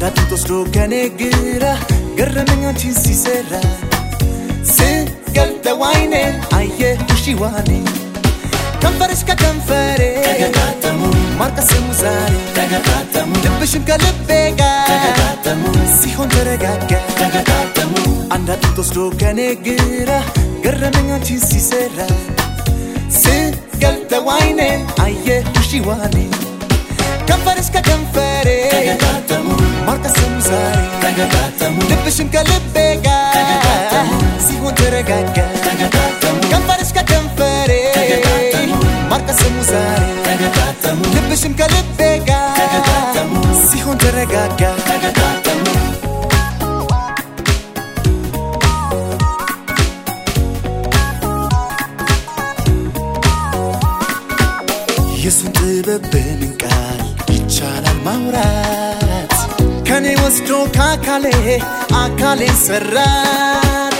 Daatu tosloo ganee gira Garra menga chinsiseera Singal tawaine Aye kushiwani Kanfarishka kanfare Tagatamu Marka simuzare Tagatamu Libbishimka libbega Tagatamu Sihon teragaga Tagatamu Anda tosloo ganee gira Garra menga chinsiseera Singal tawaine Aye kushiwani ልብሽም ከልቤ ጋር። ሲሆን ተረጋጋ ከንፈርሽ ከከንፈሬ። ማርቀስሙ ዛሬ ልብሽም ከልቤ ጋር። ሲሆን ተረጋጋ። የሱን ጥበብ በምን ቃል ይቻላል ማውራት? ከኔ ወስዶ ከአካሌ አካሌን ሰራት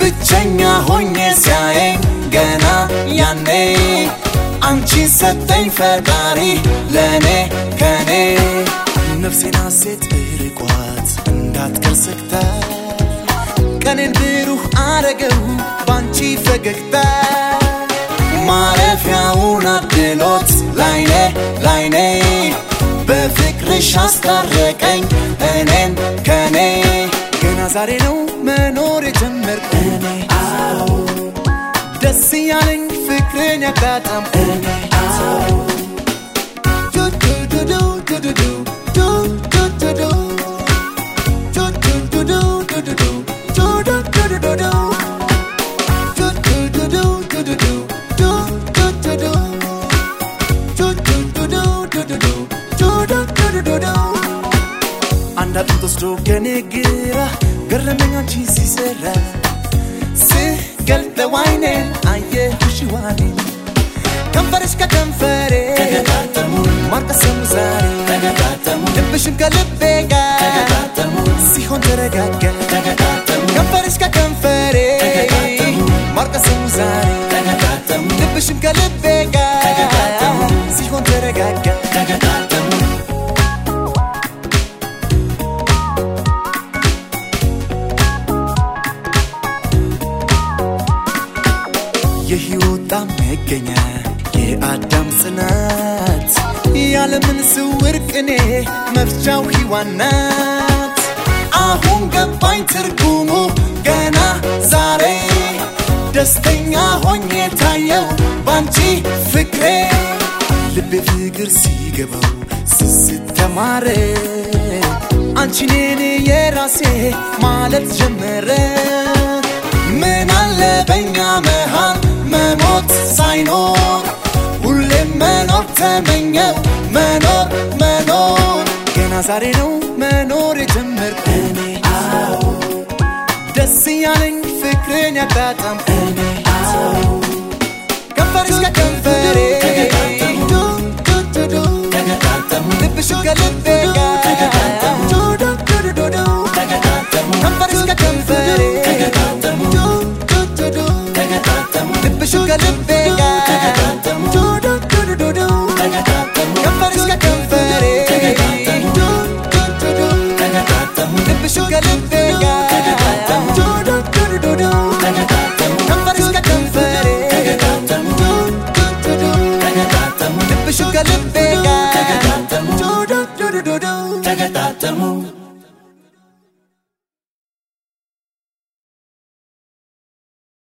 ብቸኛ ሆኜ ሲያየኝ ገና ያኔ አንቺን ሰጠኝ ፈጣሪ ለእኔ ከኔ። ነፍሴን ሐሴት ርቋት እንዳትቀር ሰግታ ቀኔን ብሩህ አረገው ባንቺ ፈገግታ። ማረፊያውን አድሎት ላይኔ ላይኔ። በፍቅርሽ አስታረቀኝ ዛሬነው መኖር የጀመርኩ ደስ እያለኝ ፍቅርን ያጋጠምኩ አንድ አጥንት ወስዶ ከኔ ግራ ገረመኝ አንቺን ሲሰራ ስገልጠው አይኔን አየሁሽ ዋኔ ከንፈርሽ ከከንፈሬ ተገጣጠሙ ማርቀሰሙ ዛሬ ተገጣጠሙ ልብሽም ከልቤ ጋር ተገጣጠሙ ሲሆን ተረጋጋ ተገጣጠሙ ከንፈርሽ ከከንፈሬ ማርቀሰሙ ዛሬ የሕይወት ጣም መገኛ የአዳም ጽናት ያለምን ስውር ቅኔ መፍቻው ሔዋን ናት። አሁን ገባኝ ትርጉሙ ገና ዛሬ ደስተኛ ሆኜ ታየው ባንቺ ፍቅሬ ልቤ ፍቅር ሲገባው ስስት ተማረ አንቺኔኔ የራሴ ማለት ጀመረ ምን አለ በኛ መሃል ተመኘው መኖር መኖር ገና ዛሬ ነው መኖር የጀመርኩ እኔ ደስ እያለኝ ፍቅርን ያጋጣም Sugar, look bigger. Tagatatamo.